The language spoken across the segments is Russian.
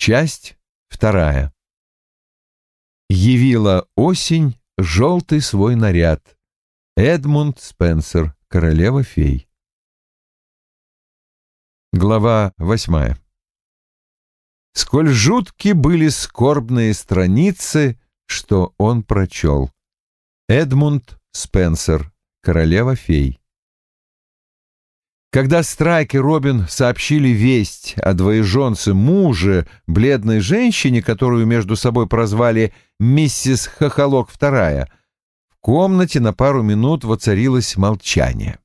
Часть вторая. Явила осень желтый свой наряд. Эдмунд Спенсер, королева фей. Глава восьмая. Сколь жутки были скорбные страницы, что он прочел. Эдмунд Спенсер, королева фей. Когда Страйк и Робин сообщили весть о двоеженце муже, бледной женщине, которую между собой прозвали «Миссис Хохолок вторая», в комнате на пару минут воцарилось молчание.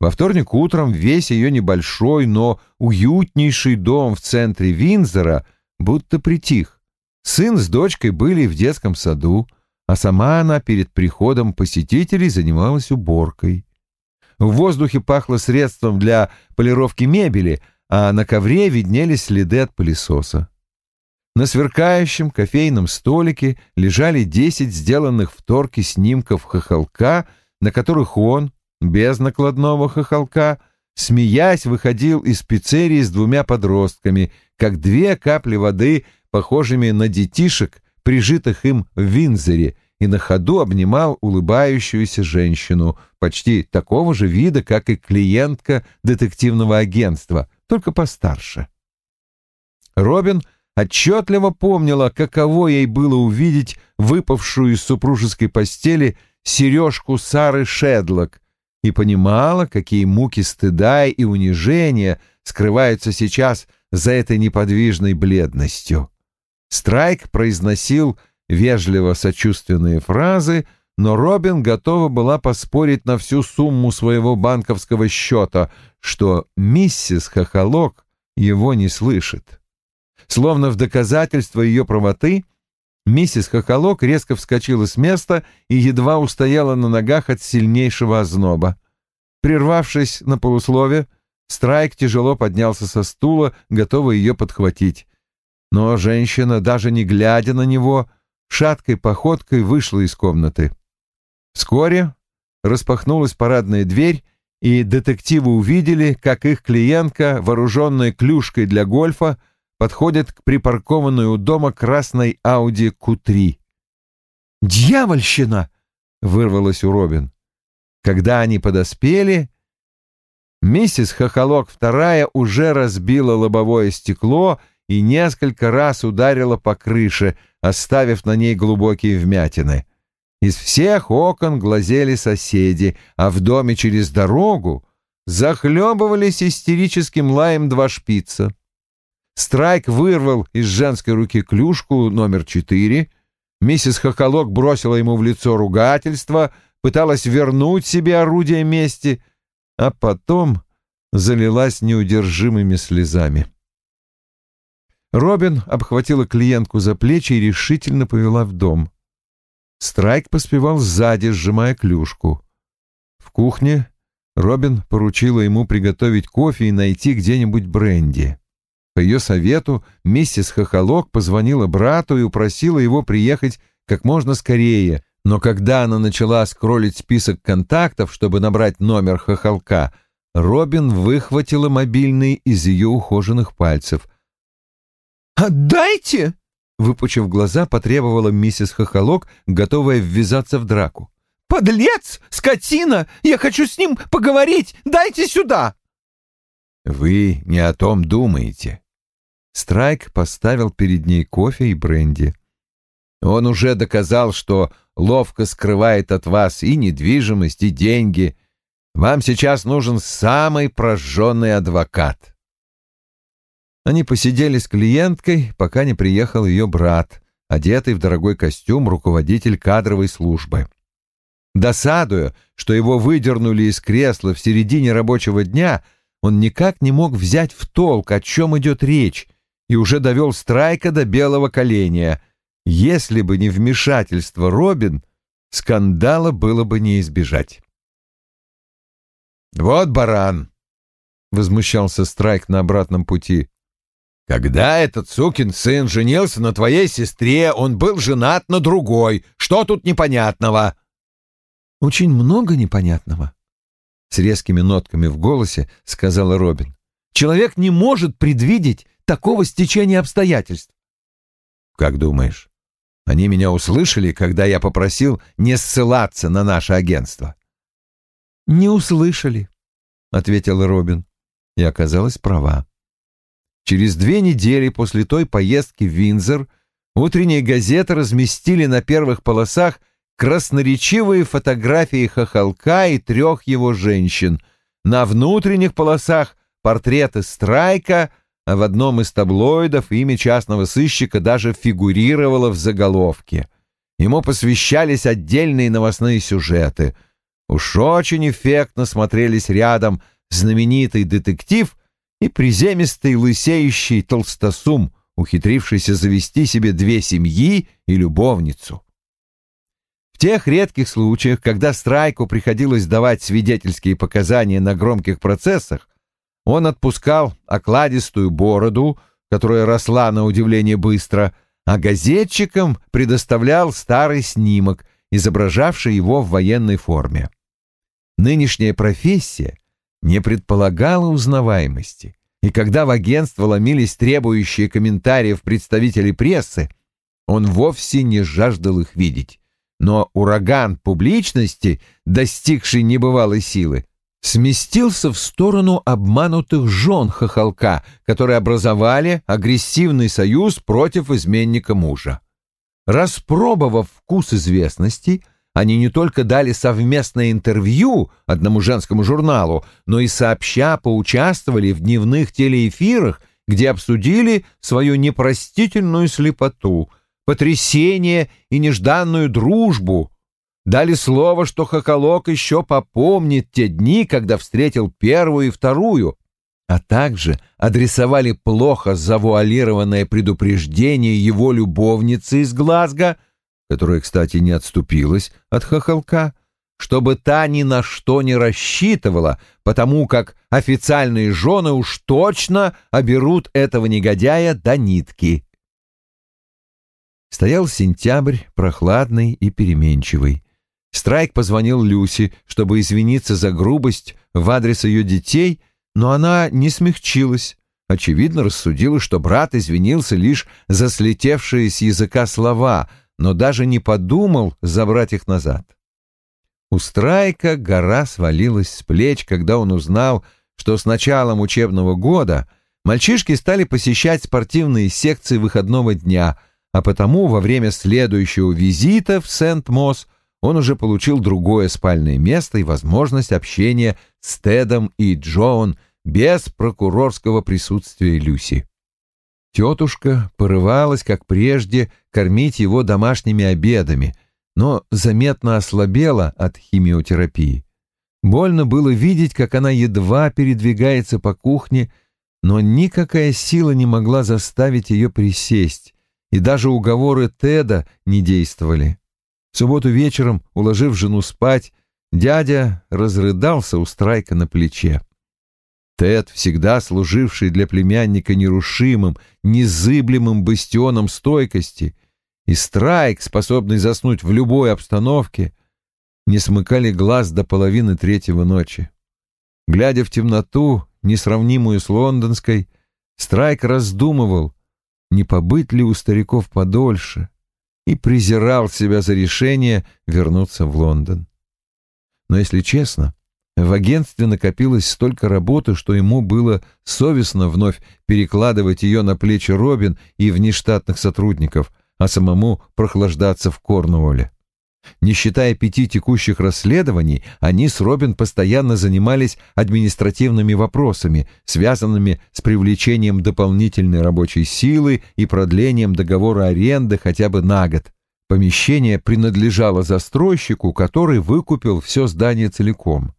Во вторник утром весь ее небольшой, но уютнейший дом в центре Винзора будто притих. Сын с дочкой были в детском саду, а сама она перед приходом посетителей занималась уборкой. В воздухе пахло средством для полировки мебели, а на ковре виднелись следы от пылесоса. На сверкающем кофейном столике лежали десять сделанных в торке снимков хохолка, на которых он, без накладного хохолка, смеясь, выходил из пиццерии с двумя подростками, как две капли воды, похожими на детишек, прижитых им в Винзоре, и на ходу обнимал улыбающуюся женщину, почти такого же вида, как и клиентка детективного агентства, только постарше. Робин отчетливо помнила, каково ей было увидеть выпавшую из супружеской постели сережку Сары Шедлок, и понимала, какие муки стыда и унижения скрываются сейчас за этой неподвижной бледностью. Страйк произносил вежливо сочувственные фразы, но Робин готова была поспорить на всю сумму своего банковского счета, что миссис Хохолок его не слышит. Словно в доказательство ее правоты, миссис Хохолок резко вскочила с места и едва устояла на ногах от сильнейшего озноба. Прервавшись на полуслове, Страйк тяжело поднялся со стула, готовый ее подхватить. Но женщина, даже не глядя на него, шаткой походкой вышла из комнаты. Вскоре распахнулась парадная дверь, и детективы увидели, как их клиентка, вооруженная клюшкой для гольфа, подходит к припаркованной у дома красной Ауди Q3. «Дьявольщина!» — вырвалось у Робин. Когда они подоспели, миссис Хохолок вторая уже разбила лобовое стекло и несколько раз ударила по крыше, оставив на ней глубокие вмятины. Из всех окон глазели соседи, а в доме через дорогу захлебывались истерическим лаем два шпица. Страйк вырвал из женской руки клюшку номер четыре. Миссис Хохолок бросила ему в лицо ругательство, пыталась вернуть себе орудие мести, а потом залилась неудержимыми слезами. Робин обхватила клиентку за плечи и решительно повела в дом. Страйк поспевал сзади, сжимая клюшку. В кухне Робин поручила ему приготовить кофе и найти где-нибудь бренди. По ее совету миссис Хохолок позвонила брату и упросила его приехать как можно скорее, но когда она начала скроллить список контактов, чтобы набрать номер Хохолка, Робин выхватила мобильный из ее ухоженных пальцев — «Отдайте!» — выпучив глаза, потребовала миссис Хохолок, готовая ввязаться в драку. «Подлец! Скотина! Я хочу с ним поговорить! Дайте сюда!» «Вы не о том думаете». Страйк поставил перед ней кофе и бренди. «Он уже доказал, что ловко скрывает от вас и недвижимость, и деньги. Вам сейчас нужен самый прожженный адвокат. Они посидели с клиенткой, пока не приехал ее брат, одетый в дорогой костюм руководитель кадровой службы. Досадуя, что его выдернули из кресла в середине рабочего дня, он никак не мог взять в толк, о чем идет речь, и уже довел Страйка до белого коленя. Если бы не вмешательство Робин, скандала было бы не избежать. «Вот баран!» — возмущался Страйк на обратном пути. Когда этот сукин сын женился на твоей сестре, он был женат на другой. Что тут непонятного?» «Очень много непонятного», — с резкими нотками в голосе сказала Робин. Человек не может предвидеть такого стечения обстоятельств. Как думаешь, они меня услышали, когда я попросил не ссылаться на наше агентство? Не услышали, ответил Робин, и оказалась права. Через две недели после той поездки в Винзор утренние газеты разместили на первых полосах красноречивые фотографии хохолка и трех его женщин. На внутренних полосах портреты Страйка, а в одном из таблоидов имя частного сыщика даже фигурировало в заголовке. Ему посвящались отдельные новостные сюжеты. Уж очень эффектно смотрелись рядом знаменитый детектив и приземистый лысеющий толстосум, ухитрившийся завести себе две семьи и любовницу. В тех редких случаях, когда Страйку приходилось давать свидетельские показания на громких процессах, он отпускал окладистую бороду, которая росла на удивление быстро, а газетчикам предоставлял старый снимок, изображавший его в военной форме. Нынешняя профессия не предполагала узнаваемости, и когда в агентство ломились требующие комментариев представители прессы, он вовсе не жаждал их видеть. Но ураган публичности, достигший небывалой силы, сместился в сторону обманутых жен хохолка, которые образовали агрессивный союз против изменника мужа. Распробовав вкус известности, они не только дали совместное интервью одному женскому журналу, но и сообща поучаствовали в дневных телеэфирах, где обсудили свою непростительную слепоту, потрясение и нежданную дружбу, дали слово, что Хохолок еще попомнит те дни, когда встретил первую и вторую, а также адресовали плохо завуалированное предупреждение его любовницы из Глазго, которая, кстати, не отступилась от Хохолка, чтобы та ни на что не рассчитывала, потому как официальные жены уж точно оберут этого негодяя до нитки. Стоял сентябрь, прохладный и переменчивый. Страйк позвонил Люси, чтобы извиниться за грубость в адрес ее детей, но она не смягчилась. Очевидно, рассудила, что брат извинился лишь за слетевшие с языка слова, но даже не подумал забрать их назад. У Страйка гора свалилась с плеч, когда он узнал, что с началом учебного года мальчишки стали посещать спортивные секции выходного дня, а потому во время следующего визита в Сент-Мосс он уже получил другое спальное место и возможность общения с Тедом и Джоан без прокурорского присутствия Люси. Тетушка порывалась, как прежде, кормить его домашними обедами, но заметно ослабела от химиотерапии. Больно было видеть, как она едва передвигается по кухне, но никакая сила не могла заставить ее присесть, и даже уговоры Теда не действовали. В субботу вечером, уложив жену спать, дядя разрыдался у Страйка на плече. Тед, всегда служивший для племянника нерушимым, незыблемым бастионом стойкости, и Страйк, способный заснуть в любой обстановке, не смыкали глаз до половины третьего ночи. Глядя в темноту, несравнимую с лондонской, Страйк раздумывал, не побыть ли у стариков подольше, и презирал себя за решение вернуться в Лондон. Но, если честно, в агентстве накопилось столько работы, что ему было совестно вновь перекладывать ее на плечи Робин и внештатных сотрудников, а самому прохлаждаться в Корнуолле. Не считая пяти текущих расследований, они с Робин постоянно занимались административными вопросами, связанными с привлечением дополнительной рабочей силы и продлением договора аренды хотя бы на год. Помещение принадлежало застройщику, который выкупил все здание целиком.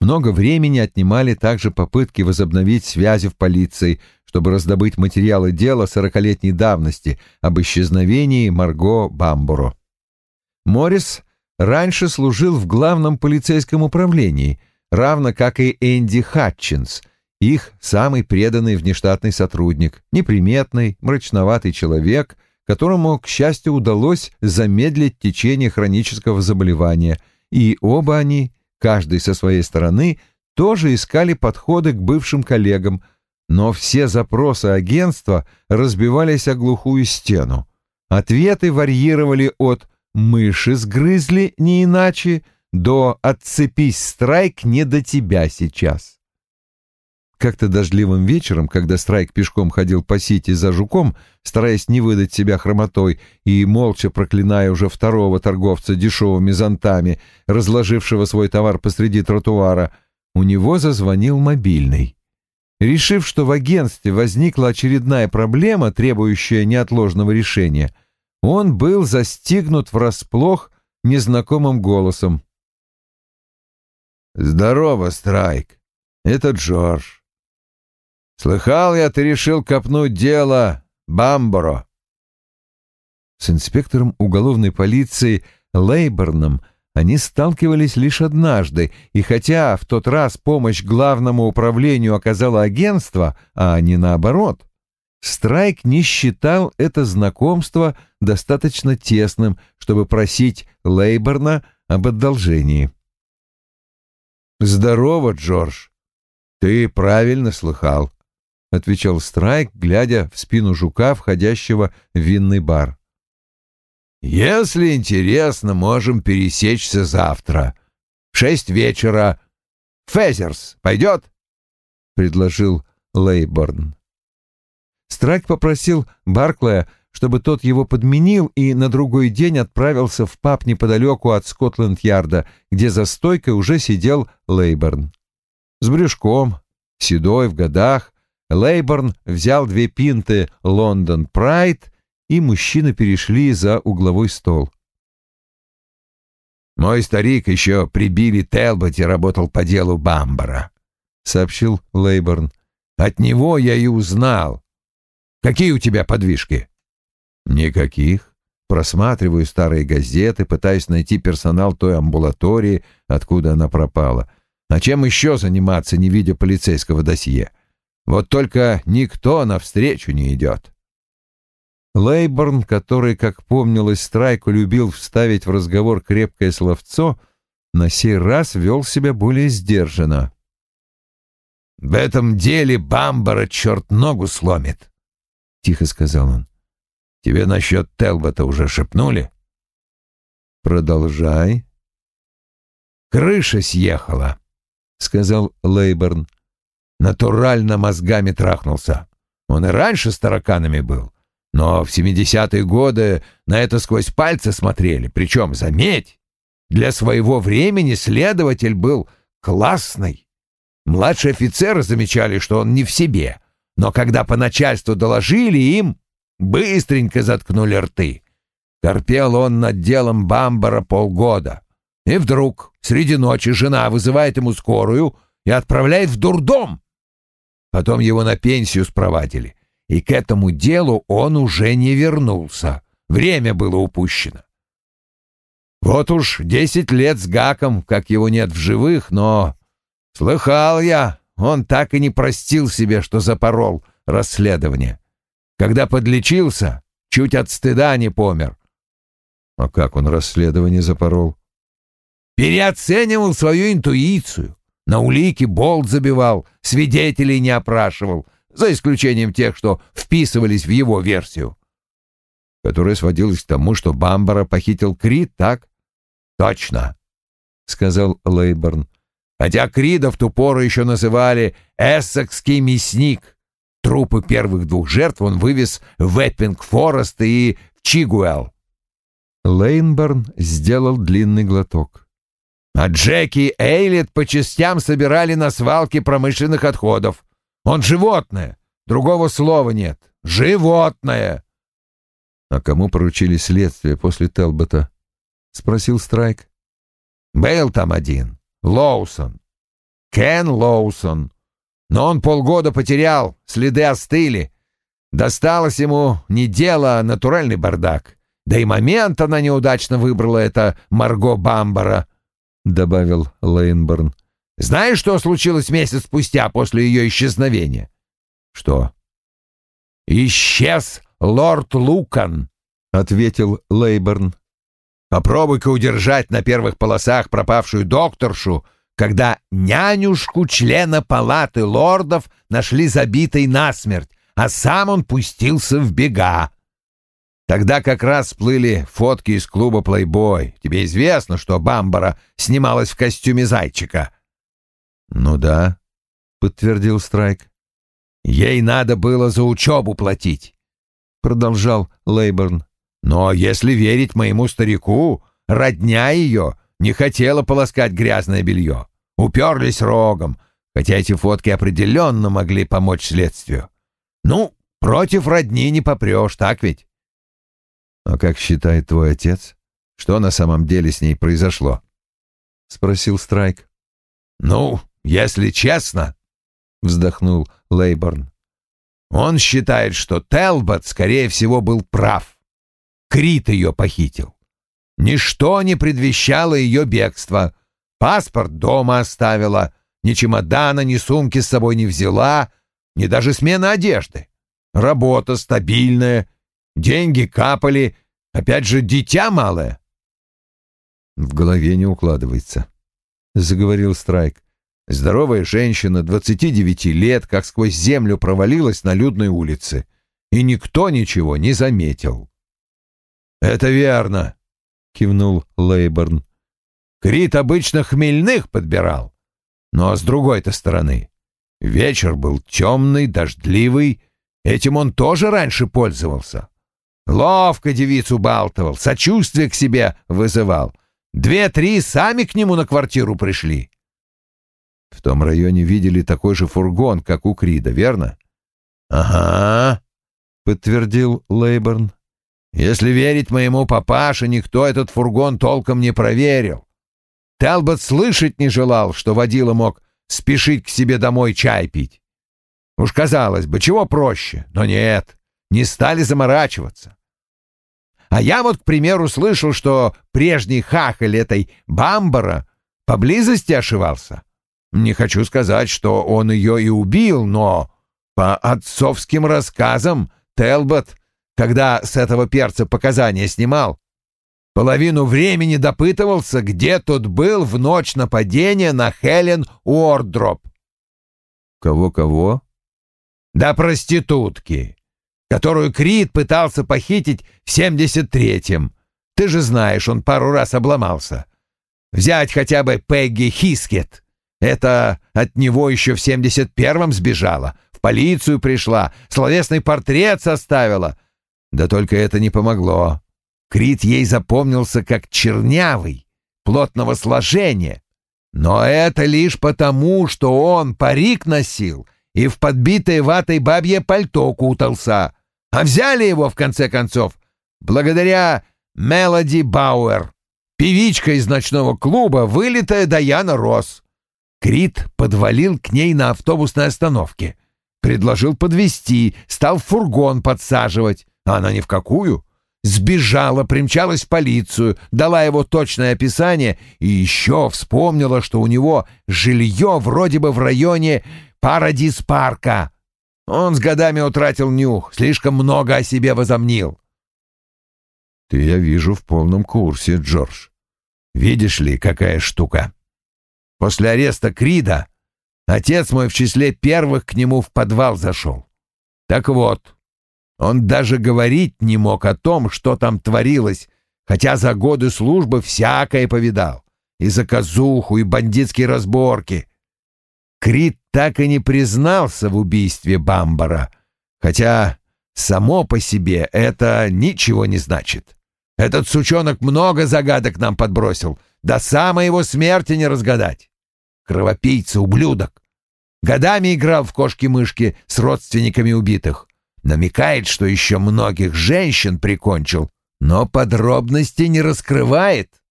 Много времени отнимали также попытки возобновить связи в полиции, чтобы раздобыть материалы дела сорокалетней давности об исчезновении Марго Бамборо. Моррис раньше служил в главном полицейском управлении, равно как и Энди Хатчинс, их самый преданный внештатный сотрудник, неприметный, мрачноватый человек, которому, к счастью, удалось замедлить течение хронического заболевания, и оба они, каждый со своей стороны, тоже искали подходы к бывшим коллегам, но все запросы агентства разбивались о глухую стену. Ответы варьировали от «мыши сгрызли не иначе» до «отцепись, страйк, не до тебя сейчас». Как-то дождливым вечером, когда Страйк пешком ходил по сити за жуком, стараясь не выдать себя хромотой и молча проклиная уже второго торговца дешевыми зонтами, разложившего свой товар посреди тротуара, у него зазвонил мобильный. Решив, что в агентстве возникла очередная проблема, требующая неотложного решения, он был застигнут врасплох незнакомым голосом. «Здорово, Страйк. Это Джордж. Слыхал я, ты решил копнуть дело Бамборо». С инспектором уголовной полиции Лейборном они сталкивались лишь однажды, и хотя в тот раз помощь главному управлению оказало агентство, а не наоборот, Страйк не считал это знакомство достаточно тесным, чтобы просить Лейборна об одолжении. «Здорово, Джордж. Ты правильно слыхал», — отвечал Страйк, глядя в спину жука, входящего в винный бар. «Если интересно, можем пересечься завтра. В шесть вечера. Фезерс пойдет?» — предложил Лейборн. Страйк попросил Барклая чтобы тот его подменил и на другой день отправился в паб неподалеку от Скотланд-Ярда, где за стойкой уже сидел Лейборн. С брюшком, седой в годах, Лейборн взял две пинты «Лондон Прайд», и мужчины перешли за угловой стол. «Мой старик еще при Билли Телботе работал по делу Бамбара», — сообщил Лейборн. «От него я и узнал. Какие у тебя подвижки?» Никаких. Просматриваю старые газеты, пытаюсь найти персонал той амбулатории, откуда она пропала. А чем еще заниматься, не видя полицейского досье? Вот только никто навстречу не идет. Лейборн, который, как помнилось, Страйку любил вставить в разговор крепкое словцо, на сей раз вел себя более сдержанно. «В этом деле Бамбара черт ногу сломит», — тихо сказал он. Тебе насчет Телбота уже шепнули? Продолжай. Крыша съехала, сказал Лейберн. Натурально мозгами трахнулся. Он и раньше с тараканами был. Но в семидесятые годы на это сквозь пальцы смотрели. Причем, заметь, для своего времени следователь был классный. Младшие офицеры замечали, что он не в себе. Но когда по начальству доложили им, Быстренько заткнули рты. Терпел он над делом Бамбара полгода. И вдруг среди ночи жена вызывает ему скорую и отправляет в дурдом. Потом его на пенсию спровадили. И к этому делу он уже не вернулся. Время было упущено. Вот уж десять лет с Гаком, как его нет в живых, но... Слыхал я, он так и не простил себе, что запорол расследование. Когда подлечился, чуть от стыда не помер. А как он расследование запорол? Переоценивал свою интуицию. На улики болт забивал, свидетелей не опрашивал, за исключением тех, что вписывались в его версию. Которая сводилась к тому, что Бамбара похитил Крит, так? Точно, — сказал Лейборн. Хотя Крида в ту пору еще называли «эссекский мясник». Трупы первых двух жертв он вывез в Эппинг-Форест и в Чигуэлл. Лейнборн сделал длинный глоток. А Джеки Эйлет по частям собирали на свалке промышленных отходов. Он животное, другого слова нет. Животное. — А кому поручили следствие после Телбота? — спросил Страйк. — Был там один. Лоусон. Кен Лоусон. Но он полгода потерял, следы остыли. Досталось ему не дело, а натуральный бардак. Да и момент она неудачно выбрала, это Марго Бамбара, — добавил Лейнборн. Знаешь, что случилось месяц спустя после ее исчезновения? Что? Исчез лорд Лукан, — ответил Лейборн. Попробуй-ка удержать на первых полосах пропавшую докторшу, когда нянюшку члена палаты лордов нашли забитой насмерть, а сам он пустился в бега. Тогда как раз всплыли фотки из клуба «Плейбой». Тебе известно, что Бамбара снималась в костюме зайчика?» «Ну да», — подтвердил Страйк. «Ей надо было за учебу платить», — продолжал Лейберн. «Но если верить моему старику, родня ее не хотела полоскать грязное белье. Уперлись рогом, хотя эти фотки определенно могли помочь следствию. Ну, против родни не попрешь, так ведь?» «А как считает твой отец? Что на самом деле с ней произошло?» — спросил Страйк. «Ну, если честно», — вздохнул Лейборн, — «он считает, что Телбот, скорее всего, был прав. Крит ее похитил. Ничто не предвещало ее бегство. Паспорт дома оставила, ни чемодана, ни сумки с собой не взяла, ни даже смена одежды. Работа стабильная, Деньги капали, опять же, дитя малое. В голове не укладывается, — заговорил Страйк. Здоровая женщина, двадцати девяти лет, как сквозь землю провалилась на людной улице, и никто ничего не заметил. «Это верно», — кивнул Лейборн. «Крит обычно хмельных подбирал. Но с другой-то стороны, вечер был темный, дождливый, этим он тоже раньше пользовался. Ловко девицу балтывал, сочувствие к себе вызывал. Две-три сами к нему на квартиру пришли. В том районе видели такой же фургон, как у Крида, верно? Ага, подтвердил Лейборн. Если верить моему папаше, никто этот фургон толком не проверил. Телбот слышать не желал, что водила мог спешить к себе домой чай пить. Уж казалось бы, чего проще, но нет не стали заморачиваться. А я вот, к примеру, слышал, что прежний хахаль этой Бамбара поблизости ошивался. Не хочу сказать, что он ее и убил, но по отцовским рассказам Телбот, когда с этого перца показания снимал, половину времени допытывался, где тот был в ночь нападения на Хелен Уордроп. Кого-кого? Да проститутки которую Крид пытался похитить в 73-м. Ты же знаешь, он пару раз обломался. Взять хотя бы Пегги Хискет. Это от него еще в 71-м сбежала, в полицию пришла, словесный портрет составила. Да только это не помогло. Крит ей запомнился как чернявый, плотного сложения. Но это лишь потому, что он парик носил и в подбитое ватой бабье пальто кутался. А взяли его, в конце концов, благодаря Мелоди Бауэр, певичка из ночного клуба, вылитая Даяна Росс. Крит подвалил к ней на автобусной остановке. Предложил подвести, стал фургон подсаживать, а она ни в какую. Сбежала, примчалась в полицию, дала его точное описание и еще вспомнила, что у него жилье вроде бы в районе Парадис-парка. Он с годами утратил нюх, слишком много о себе возомнил. Ты, я вижу, в полном курсе, Джордж. Видишь ли, какая штука. После ареста Крида отец мой в числе первых к нему в подвал зашел. Так вот, он даже говорить не мог о том, что там творилось, хотя за годы службы всякое повидал. И заказуху, и бандитские разборки. Крит так и не признался в убийстве Бамбара, хотя само по себе это ничего не значит. Этот сучонок много загадок нам подбросил, до самой его смерти не разгадать. Кровопийца, ублюдок. Годами играл в кошки-мышки с родственниками убитых. Намекает, что еще многих женщин прикончил, но подробности не раскрывает.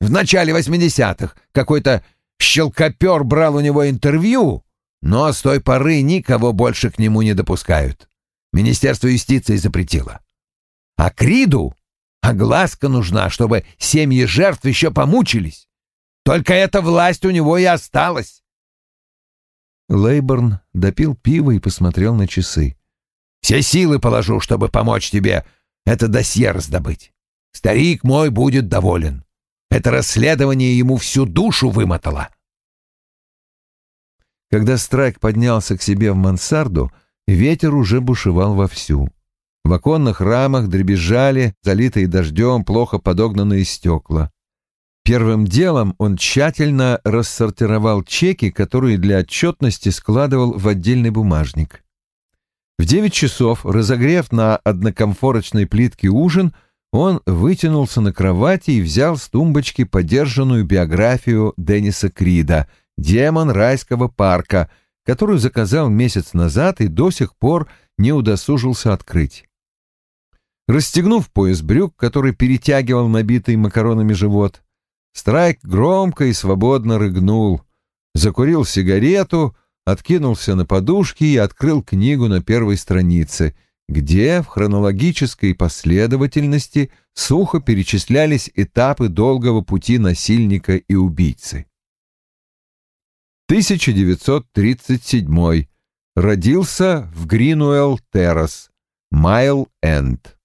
В начале 80-х какой-то щелкопер брал у него интервью, но с той поры никого больше к нему не допускают. Министерство юстиции запретило. А Криду огласка нужна, чтобы семьи жертв еще помучились. Только эта власть у него и осталась. Лейборн допил пиво и посмотрел на часы. «Все силы положу, чтобы помочь тебе это досье раздобыть. Старик мой будет доволен. Это расследование ему всю душу вымотало». Когда Страйк поднялся к себе в мансарду, ветер уже бушевал вовсю. В оконных рамах дребезжали, залитые дождем, плохо подогнанные стекла. Первым делом он тщательно рассортировал чеки, которые для отчетности складывал в отдельный бумажник. В девять часов, разогрев на однокомфорочной плитке ужин, он вытянулся на кровати и взял с тумбочки подержанную биографию Денниса Крида «Демон райского парка», которую заказал месяц назад и до сих пор не удосужился открыть. Расстегнув пояс брюк, который перетягивал набитый макаронами живот, Страйк громко и свободно рыгнул, закурил сигарету, откинулся на подушки и открыл книгу на первой странице, где в хронологической последовательности сухо перечислялись этапы долгого пути насильника и убийцы. 1937. Родился в Гринуэлл-Террас, Майл-Энд.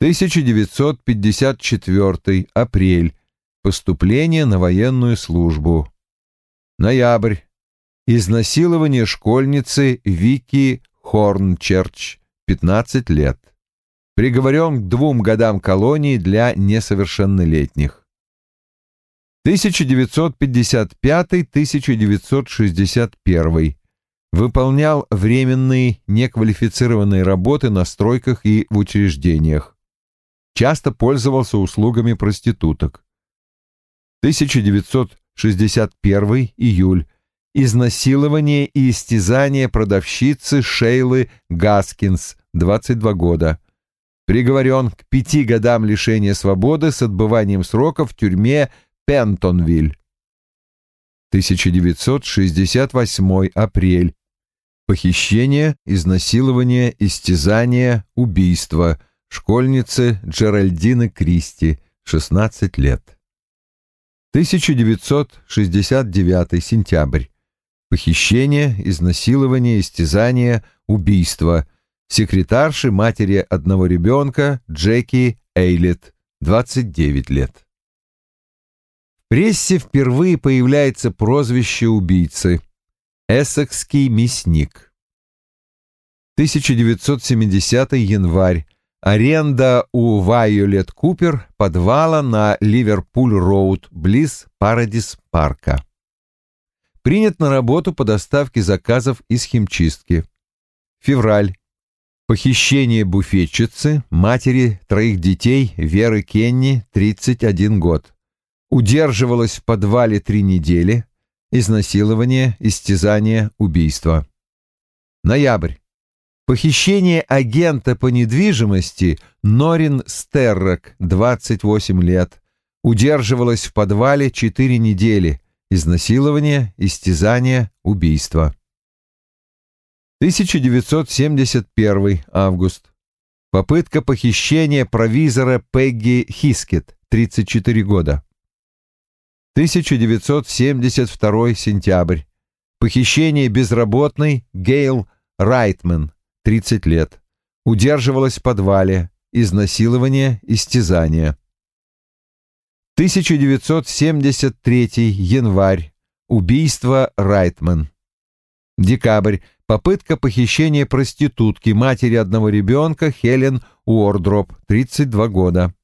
1954. Апрель. Поступление на военную службу. Ноябрь. Изнасилование школьницы Вики Хорнчерч, 15 лет. Приговорен к двум годам колонии для несовершеннолетних. 1955-1961. Выполнял временные неквалифицированные работы на стройках и в учреждениях. Часто пользовался услугами проституток. 1961 июль. Изнасилование и истязание продавщицы Шейлы Гаскинс, 22 года. Приговорен к пяти годам лишения свободы с отбыванием срока в тюрьме Пентонвиль. 1968 апрель. Похищение, изнасилование, истязание, убийство. Школьницы Джеральдины Кристи, 16 лет. 1969 сентябрь. Похищение, изнасилование, истязание, убийство. Секретарши матери одного ребенка Джеки Эйлет, 29 лет. Прессе впервые появляется прозвище убийцы «Эссекский мясник». 1970 январь. Аренда у Вайолет Купер подвала на Ливерпуль-Роуд, близ Парадис-парка. Принят на работу по доставке заказов из химчистки. Февраль. Похищение буфетчицы, матери троих детей Веры Кенни, 31 год. Удерживалась в подвале три недели. Изнасилование, истязание, убийство. Ноябрь. Похищение агента по недвижимости Норин Стеррок, 28 лет. Удерживалась в подвале 4 недели. Изнасилование, истязание, убийство. 1971 август. Попытка похищения провизора Пегги Хискет, 34 года. 1972 сентябрь. Похищение безработной Гейл Райтман, 30 лет. Удерживалась в подвале. Изнасилование, истязание. 1973 январь. Убийство Райтман. Декабрь. Попытка похищения проститутки, матери одного ребенка Хелен Уордроп, 32 года.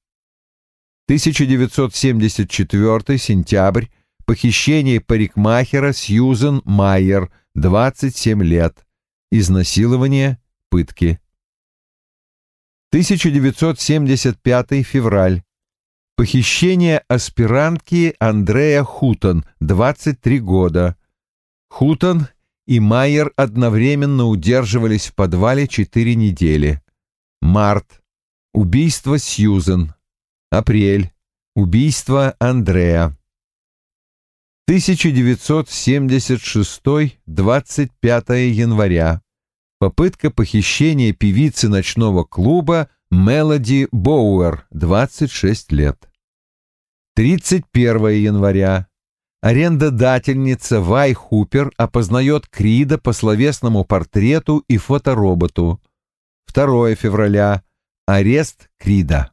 1974 сентябрь. Похищение парикмахера Сьюзен Майер, 27 лет. Изнасилование, пытки. 1975 февраль. Похищение аспирантки Андрея Хутон, 23 года. Хутон и Майер одновременно удерживались в подвале 4 недели. Март. Убийство Сьюзен. Апрель. Убийство Андрея. 1976, 25 января. Попытка похищения певицы ночного клуба Мелоди Боуэр, 26 лет. 31 января. Арендодательница Вай Хупер опознает Крида по словесному портрету и фотороботу. 2 февраля. Арест Крида.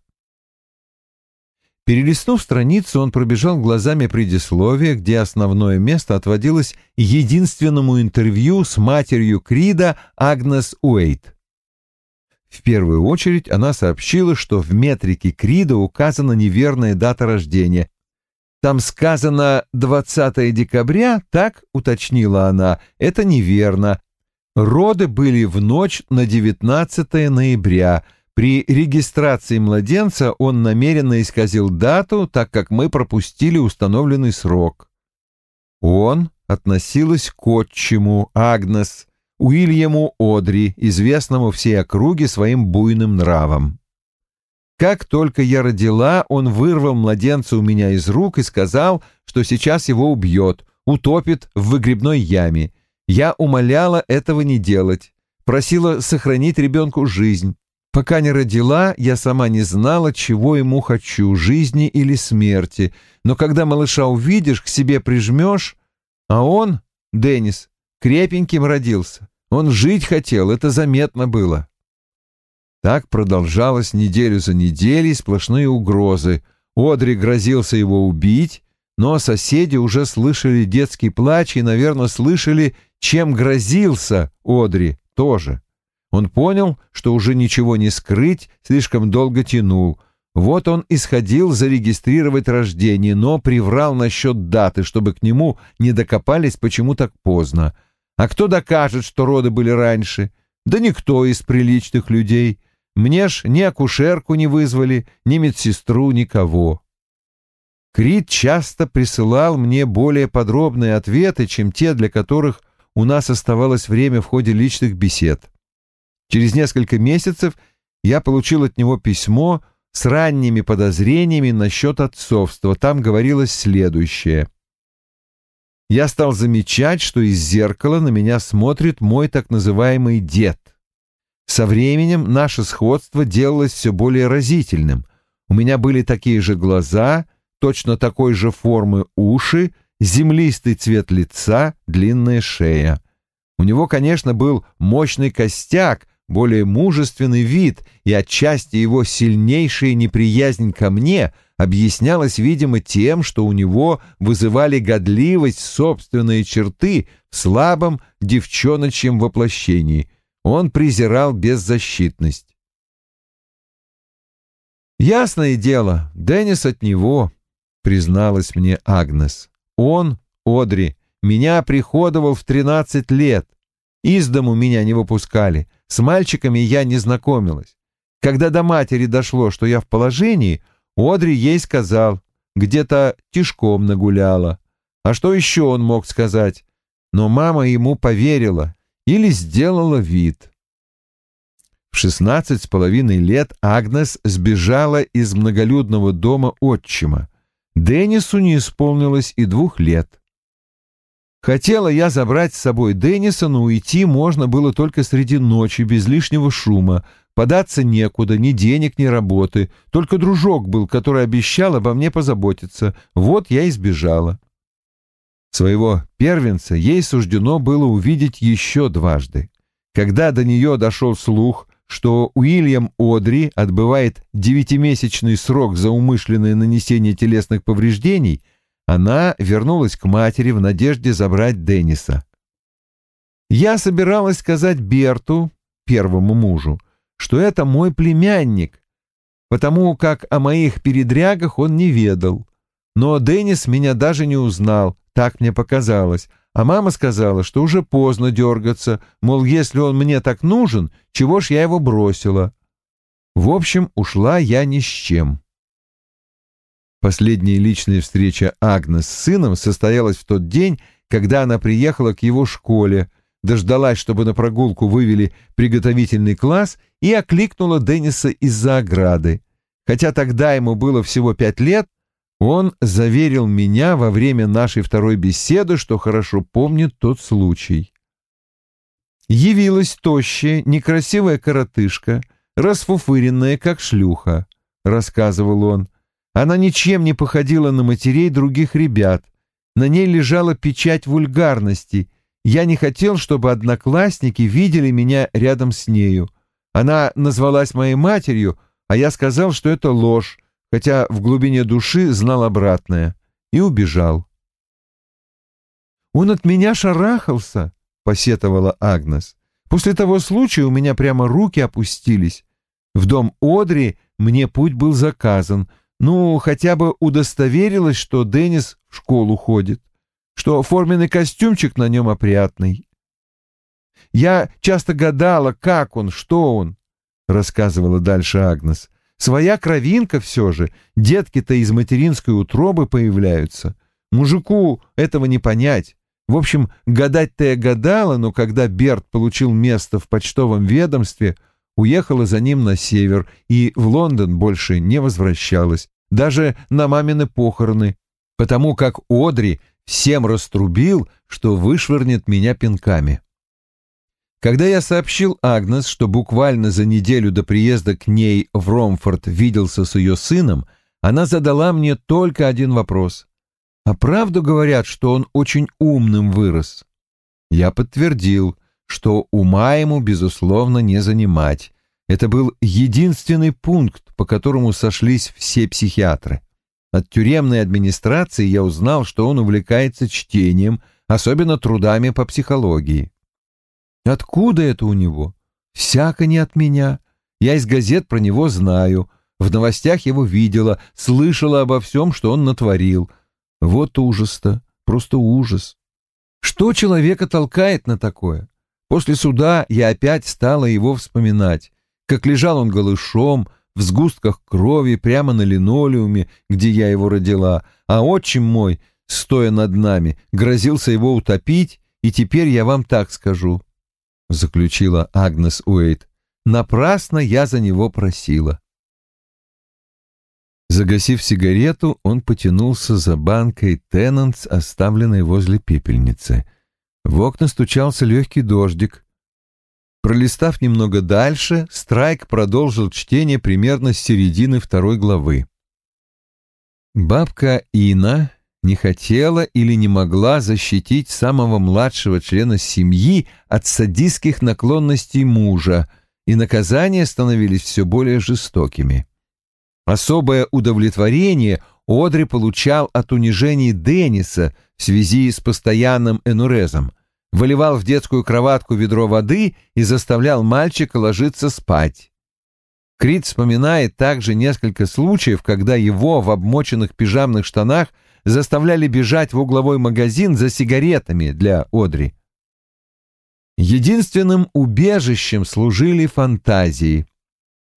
Перелистнув страницу, он пробежал глазами предисловие, где основное место отводилось единственному интервью с матерью Крида Агнес Уэйт. В первую очередь она сообщила, что в метрике Крида указана неверная дата рождения. Там сказано 20 декабря, так уточнила она, это неверно. Роды были в ночь на 19 ноября. При регистрации младенца он намеренно исказил дату, так как мы пропустили установленный срок. Он относилась к отчиму Агнес, Уильяму Одри, известному всей округе своим буйным нравом. Как только я родила, он вырвал младенца у меня из рук и сказал, что сейчас его убьет, утопит в выгребной яме. Я умоляла этого не делать, просила сохранить ребенку жизнь. Пока не родила, я сама не знала, чего ему хочу, жизни или смерти. Но когда малыша увидишь, к себе прижмешь, а он, Деннис, крепеньким родился. Он жить хотел, это заметно было. Так продолжалось неделю за неделей, сплошные угрозы. Одри грозился его убить, но соседи уже слышали детский плач и, наверное, слышали, чем грозился Одри тоже. Он понял, что уже ничего не скрыть, слишком долго тянул. Вот он исходил зарегистрировать рождение, но приврал насчет даты, чтобы к нему не докопались, почему так поздно. А кто докажет, что роды были раньше? Да никто из приличных людей. Мне ж ни акушерку не вызвали, ни медсестру, никого. Крит часто присылал мне более подробные ответы, чем те, для которых у нас оставалось время в ходе личных бесед. Через несколько месяцев я получил от него письмо с ранними подозрениями насчет отцовства. Там говорилось следующее — я стал замечать, что из зеркала на меня смотрит мой так называемый дед. Со временем наше сходство делалось все более разительным. У меня были такие же глаза, точно такой же формы уши, землистый цвет лица, длинная шея. У него, конечно, был мощный костяк, более мужественный вид, и отчасти его сильнейшая неприязнь ко мне объяснялась, видимо, тем, что у него вызывали годливость собственные черты в слабом девчоночьем воплощении. Он презирал беззащитность. «Ясное дело, Деннис от него», — призналась мне Агнес. «Он, Одри, меня приходовал в тринадцать лет. Из дому меня не выпускали». С мальчиками я не знакомилась. Когда до матери дошло, что я в положении, Одри ей сказал, где-то тишком нагуляла. А что еще он мог сказать? Но мама ему поверила или сделала вид. В шестнадцать с половиной лет Агнес сбежала из многолюдного дома отчима. Деннису не исполнилось и двух лет. Хотела я забрать с собой Денниса, но уйти можно было только среди ночи, без лишнего шума. Податься некуда, ни денег, ни работы. Только дружок был, который обещал обо мне позаботиться. Вот я и сбежала. Своего первенца ей суждено было увидеть еще дважды. Когда до нее дошел слух, что Уильям Одри отбывает девятимесячный срок за умышленное нанесение телесных повреждений — она вернулась к матери в надежде забрать Денниса. Я собиралась сказать Берту, первому мужу, что это мой племянник, потому как о моих передрягах он не ведал. Но Деннис меня даже не узнал, так мне показалось, а мама сказала, что уже поздно дергаться, мол, если он мне так нужен, чего ж я его бросила. В общем, ушла я ни с чем. Последняя личная встреча Агнес с сыном состоялась в тот день, когда она приехала к его школе, дождалась, чтобы на прогулку вывели приготовительный класс и окликнула Денниса из-за ограды. Хотя тогда ему было всего пять лет, он заверил меня во время нашей второй беседы, что хорошо помнит тот случай. Явилась тощая, некрасивая коротышка, расфуфыренная, как шлюха, — рассказывал он, — она ничем не походила на матерей других ребят. На ней лежала печать вульгарности. Я не хотел, чтобы одноклассники видели меня рядом с нею. Она назвалась моей матерью, а я сказал, что это ложь, хотя в глубине души знал обратное, и убежал. «Он от меня шарахался», — посетовала Агнес. «После того случая у меня прямо руки опустились. В дом Одри мне путь был заказан. Ну, хотя бы удостоверилась, что Деннис в школу ходит, что форменный костюмчик на нем опрятный. Я часто гадала, как он, что он, — рассказывала дальше Агнес. Своя кровинка все же, детки-то из материнской утробы появляются. Мужику этого не понять. В общем, гадать-то я гадала, но когда Берт получил место в почтовом ведомстве, уехала за ним на север и в Лондон больше не возвращалась, даже на мамины похороны, потому как Одри всем раструбил, что вышвырнет меня пинками. Когда я сообщил Агнес, что буквально за неделю до приезда к ней в Ромфорд виделся с ее сыном, она задала мне только один вопрос. «А правду говорят, что он очень умным вырос?» Я подтвердил, что ума ему, безусловно, не занимать. Это был единственный пункт, по которому сошлись все психиатры. От тюремной администрации я узнал, что он увлекается чтением, особенно трудами по психологии. Откуда это у него? Всяко не от меня. Я из газет про него знаю, в новостях его видела, слышала обо всем, что он натворил. Вот ужас-то, просто ужас. Что человека толкает на такое? После суда я опять стала его вспоминать, как лежал он голышом, в сгустках крови прямо на линолеуме, где я его родила, а отчим мой, стоя над нами, грозился его утопить, и теперь я вам так скажу. — заключила Агнес Уэйт. «Напрасно я за него просила». Загасив сигарету, он потянулся за банкой Теннантс, оставленной возле пепельницы. В окна стучался легкий дождик. Пролистав немного дальше, Страйк продолжил чтение примерно с середины второй главы. Бабка Ина не хотела или не могла защитить самого младшего члена семьи от садистских наклонностей мужа, и наказания становились все более жестокими. Особое удовлетворение Одри получал от унижений Денниса в связи с постоянным энурезом, выливал в детскую кроватку ведро воды и заставлял мальчика ложиться спать. Крит вспоминает также несколько случаев, когда его в обмоченных пижамных штанах – заставляли бежать в угловой магазин за сигаретами для Одри. Единственным убежищем служили фантазии.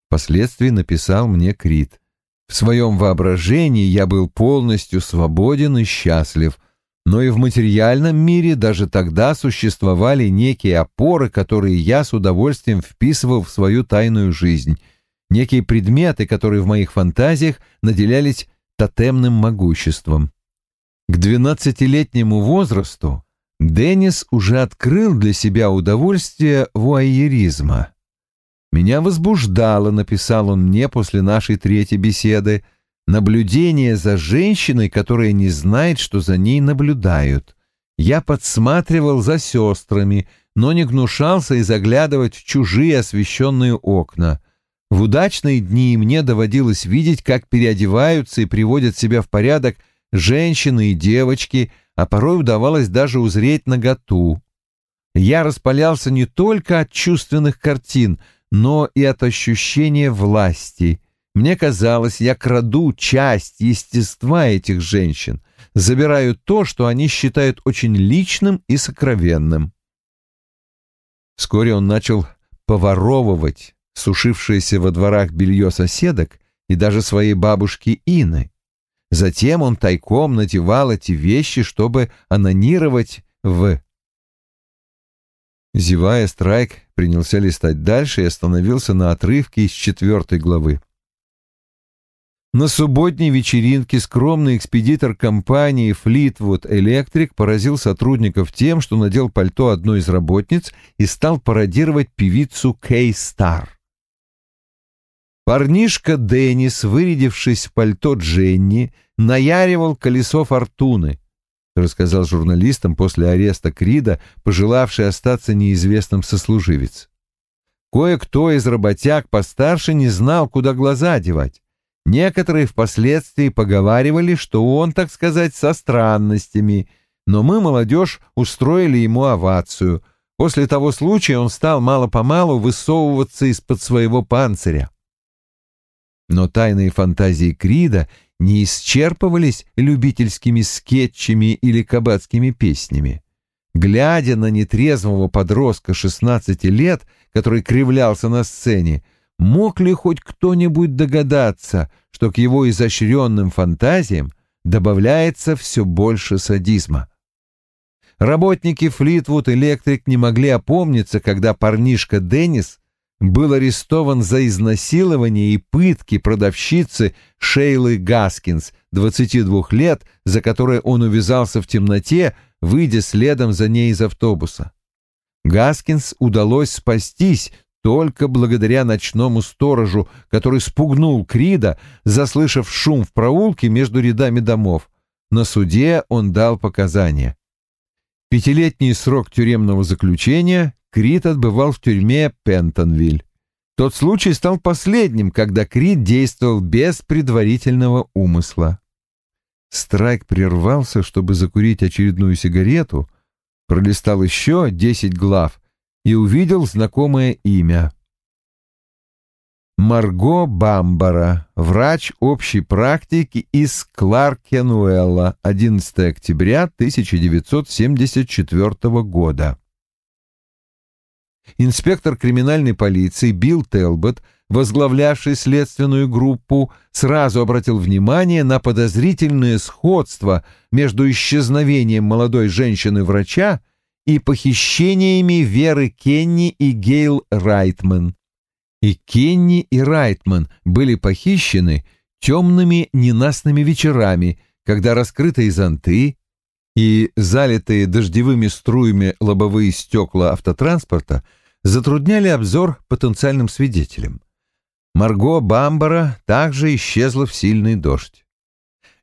Впоследствии написал мне Крит. В своем воображении я был полностью свободен и счастлив, но и в материальном мире даже тогда существовали некие опоры, которые я с удовольствием вписывал в свою тайную жизнь, некие предметы, которые в моих фантазиях наделялись тотемным могуществом. К двенадцатилетнему возрасту Деннис уже открыл для себя удовольствие вуайеризма. «Меня возбуждало», — написал он мне после нашей третьей беседы, «наблюдение за женщиной, которая не знает, что за ней наблюдают. Я подсматривал за сестрами, но не гнушался и заглядывать в чужие освещенные окна. В удачные дни мне доводилось видеть, как переодеваются и приводят себя в порядок женщины и девочки, а порой удавалось даже узреть наготу. Я распалялся не только от чувственных картин, но и от ощущения власти. Мне казалось, я краду часть естества этих женщин, забираю то, что они считают очень личным и сокровенным. Вскоре он начал поворовывать сушившееся во дворах белье соседок и даже своей бабушки Ины. Затем он тайком надевал эти вещи, чтобы анонировать в... Зевая, Страйк принялся листать дальше и остановился на отрывке из четвертой главы. На субботней вечеринке скромный экспедитор компании Fleetwood Electric поразил сотрудников тем, что надел пальто одной из работниц и стал пародировать певицу Кей Стар. Парнишка Деннис, вырядившись в пальто Дженни, наяривал колесо фортуны, рассказал журналистам после ареста Крида, пожелавший остаться неизвестным сослуживец. Кое-кто из работяг постарше не знал, куда глаза девать. Некоторые впоследствии поговаривали, что он, так сказать, со странностями, но мы, молодежь, устроили ему овацию. После того случая он стал мало-помалу высовываться из-под своего панциря. Но тайные фантазии Крида не исчерпывались любительскими скетчами или кабацкими песнями. Глядя на нетрезвого подростка 16 лет, который кривлялся на сцене, мог ли хоть кто-нибудь догадаться, что к его изощренным фантазиям добавляется все больше садизма? Работники Флитвуд Электрик не могли опомниться, когда парнишка Деннис был арестован за изнасилование и пытки продавщицы Шейлы Гаскинс, 22 лет, за которой он увязался в темноте, выйдя следом за ней из автобуса. Гаскинс удалось спастись только благодаря ночному сторожу, который спугнул Крида, заслышав шум в проулке между рядами домов. На суде он дал показания. Пятилетний срок тюремного заключения Крит отбывал в тюрьме Пентонвиль. Тот случай стал последним, когда Крит действовал без предварительного умысла. Страйк прервался, чтобы закурить очередную сигарету, пролистал еще десять глав и увидел знакомое имя. Марго Бамбара, врач общей практики из Кларкенуэлла, 11 октября 1974 года. Инспектор криминальной полиции Билл Телбот, возглавлявший следственную группу, сразу обратил внимание на подозрительное сходство между исчезновением молодой женщины-врача и похищениями Веры Кенни и Гейл Райтман. И Кенни и Райтман были похищены темными ненастными вечерами, когда раскрытые зонты и залитые дождевыми струями лобовые стекла автотранспорта затрудняли обзор потенциальным свидетелям. Марго Бамбара также исчезла в сильный дождь.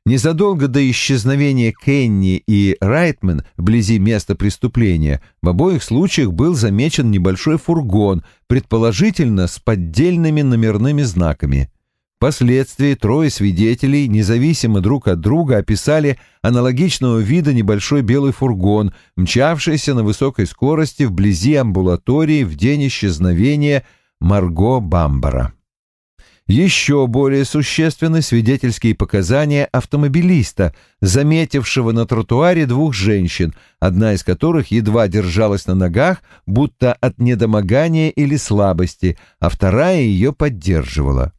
Незадолго до исчезновения Кенни и Райтман вблизи места преступления в обоих случаях был замечен небольшой фургон, предположительно с поддельными номерными знаками. Впоследствии трое свидетелей, независимо друг от друга, описали аналогичного вида небольшой белый фургон, мчавшийся на высокой скорости вблизи амбулатории в день исчезновения Марго Бамбара. Еще более существенны свидетельские показания автомобилиста, заметившего на тротуаре двух женщин, одна из которых едва держалась на ногах, будто от недомогания или слабости, а вторая ее поддерживала.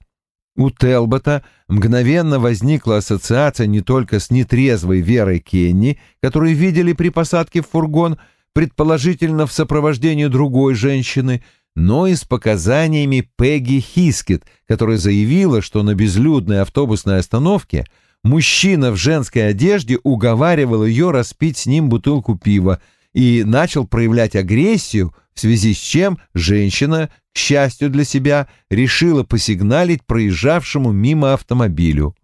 У Телбота мгновенно возникла ассоциация не только с нетрезвой Верой Кенни, которую видели при посадке в фургон, предположительно в сопровождении другой женщины, но и с показаниями Пегги Хискет, которая заявила, что на безлюдной автобусной остановке мужчина в женской одежде уговаривал ее распить с ним бутылку пива и начал проявлять агрессию, в связи с чем женщина, к счастью для себя, решила посигналить проезжавшему мимо автомобилю.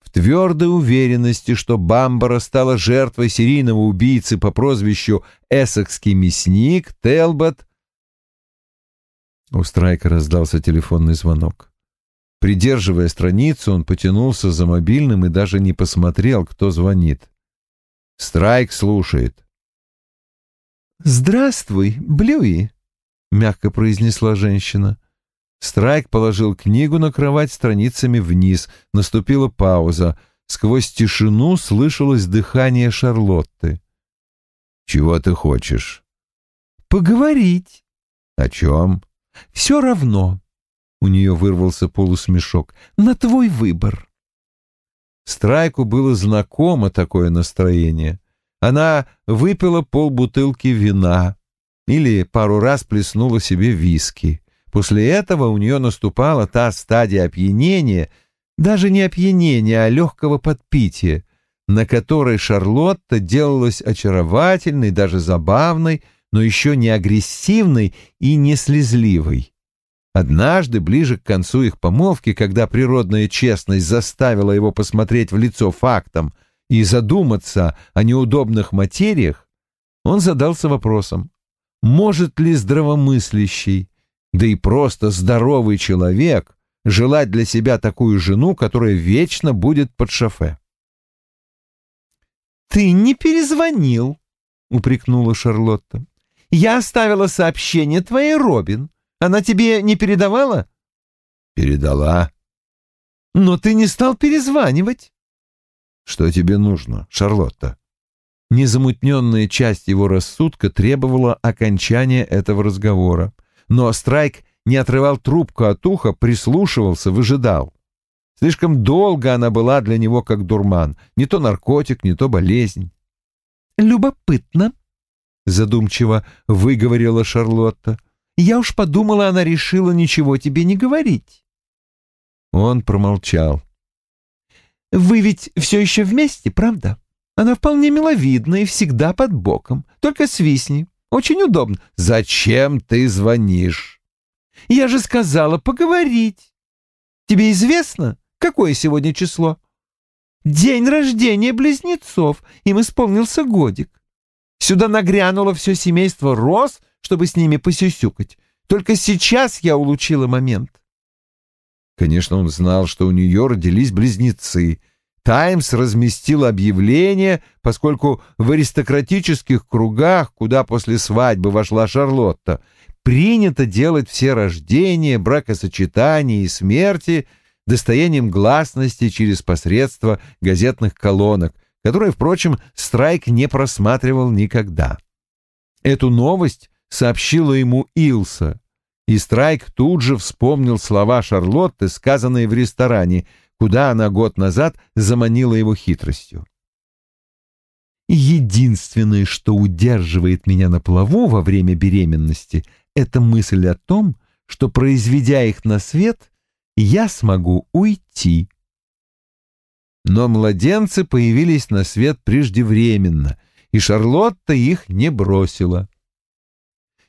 В твердой уверенности, что Бамбара стала жертвой серийного убийцы по прозвищу Эссекский мясник, Телбот... У Страйка раздался телефонный звонок. Придерживая страницу, он потянулся за мобильным и даже не посмотрел, кто звонит. Страйк слушает. «Здравствуй, Блюи», — мягко произнесла женщина. Страйк положил книгу на кровать страницами вниз. Наступила пауза. Сквозь тишину слышалось дыхание Шарлотты. «Чего ты хочешь?» «Поговорить». «О чем?» «Все равно». У нее вырвался полусмешок. «На твой выбор». Страйку было знакомо такое настроение. Она выпила полбутылки вина или пару раз плеснула себе виски. После этого у нее наступала та стадия опьянения, даже не опьянения, а легкого подпития, на которой Шарлотта делалась очаровательной, даже забавной, но еще не агрессивной и не слезливой. Однажды, ближе к концу их помолвки, когда природная честность заставила его посмотреть в лицо фактам — и задуматься о неудобных материях, он задался вопросом, может ли здравомыслящий, да и просто здоровый человек желать для себя такую жену, которая вечно будет под шофе. «Ты не перезвонил», — упрекнула Шарлотта. «Я оставила сообщение твоей Робин. Она тебе не передавала?» «Передала». «Но ты не стал перезванивать». «Что тебе нужно, Шарлотта?» Незамутненная часть его рассудка требовала окончания этого разговора, но Страйк не отрывал трубку от уха, прислушивался, выжидал. Слишком долго она была для него как дурман, не то наркотик, не то болезнь. «Любопытно», — задумчиво выговорила Шарлотта. «Я уж подумала, она решила ничего тебе не говорить». Он промолчал. «Вы ведь все еще вместе, правда? Она вполне миловидна и всегда под боком. Только свистни. Очень удобно». «Зачем ты звонишь?» «Я же сказала поговорить. Тебе известно, какое сегодня число?» «День рождения близнецов. Им исполнился годик. Сюда нагрянуло все семейство Рос, чтобы с ними посюсюкать. Только сейчас я улучила момент. Конечно, он знал, что у нее родились близнецы. «Таймс» разместил объявление, поскольку в аристократических кругах, куда после свадьбы вошла Шарлотта, принято делать все рождения, бракосочетания и смерти достоянием гласности через посредство газетных колонок, которые, впрочем, Страйк не просматривал никогда. Эту новость сообщила ему Илса, и Страйк тут же вспомнил слова Шарлотты, сказанные в ресторане, куда она год назад заманила его хитростью. «Единственное, что удерживает меня на плаву во время беременности, это мысль о том, что, произведя их на свет, я смогу уйти». Но младенцы появились на свет преждевременно, и Шарлотта их не бросила.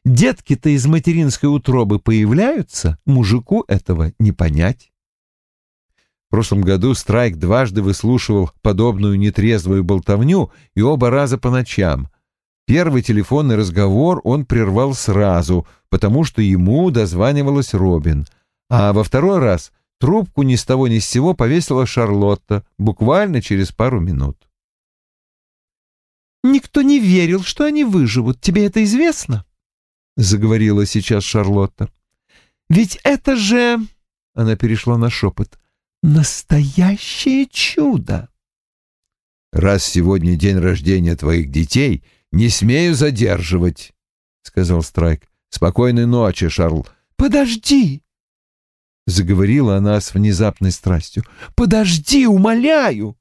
Детки-то из материнской утробы появляются, мужику этого не понять. В прошлом году Страйк дважды выслушивал подобную нетрезвую болтовню и оба раза по ночам. Первый телефонный разговор он прервал сразу, потому что ему дозванивалась Робин, а во второй раз трубку ни с того ни с сего повесила Шарлотта буквально через пару минут. «Никто не верил, что они выживут. Тебе это известно?» заговорила сейчас Шарлотта. Ведь это же, она перешла на шепот, настоящее чудо. Раз сегодня день рождения твоих детей, не смею задерживать, сказал Страйк. Спокойной ночи, Шарл. Подожди, заговорила она с внезапной страстью. Подожди, умоляю.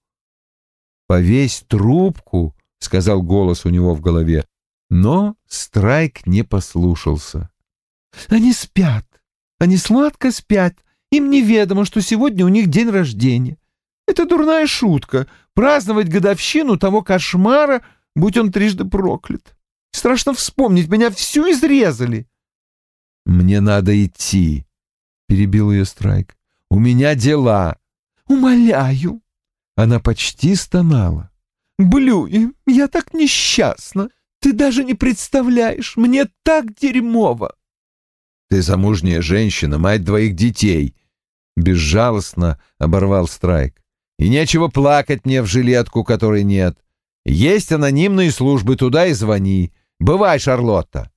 Повесь трубку, сказал голос у него в голове. Но Страйк не послушался. «Они спят. Они сладко спят. Им неведомо, что сегодня у них день рождения. Это дурная шутка — праздновать годовщину того кошмара, будь он трижды проклят. Страшно вспомнить, меня всю изрезали». «Мне надо идти», — перебил ее Страйк. «У меня дела». «Умоляю». Она почти стонала. «Блюи, я так несчастна. Ты даже не представляешь, мне так дерьмово. Ты замужняя женщина, мать двоих детей. Безжалостно оборвал Страйк. И нечего плакать мне в жилетку, которой нет. Есть анонимные службы, туда и звони. Бывай, Шарлотта.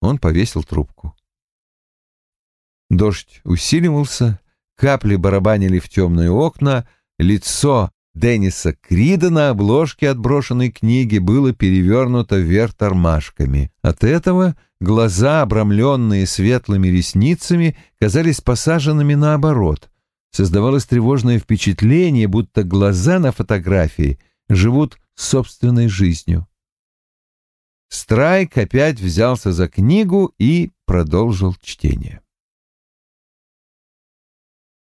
Он повесил трубку. Дождь усиливался, капли барабанили в темные окна, лицо Денниса Крида на обложке отброшенной книги было перевернуто вверх тормашками. От этого глаза, обрамленные светлыми ресницами, казались посаженными наоборот. Создавалось тревожное впечатление, будто глаза на фотографии живут собственной жизнью. Страйк опять взялся за книгу и продолжил чтение.